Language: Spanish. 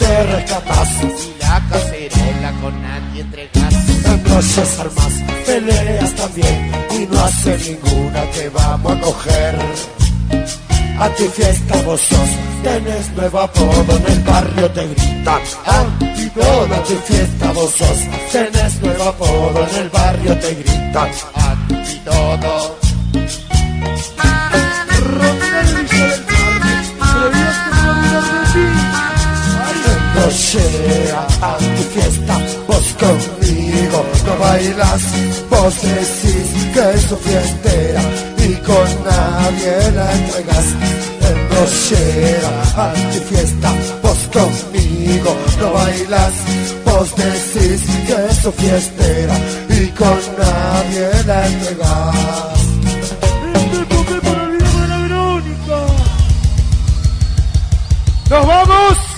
te rescatas. Y la cacerola con nadie entregas. En noches armas, peleas también. Y no hace ninguna que vamos a coger. A ti fiesta vos sos, tenés nuevo apodo en el barrio te gritan antidodo. A ti fiesta vos sos, tenés nuevo apodo en el barrio te gritan Antidodo. Noche a tu fiesta, vos conmigo no bailas, vos decís que es su fiestera y con nadie la entregas. En nochera a tu vos conmigo no bailas, vos decís que es su fiestera y con nadie la entregas. Este. ¡Nos vamos!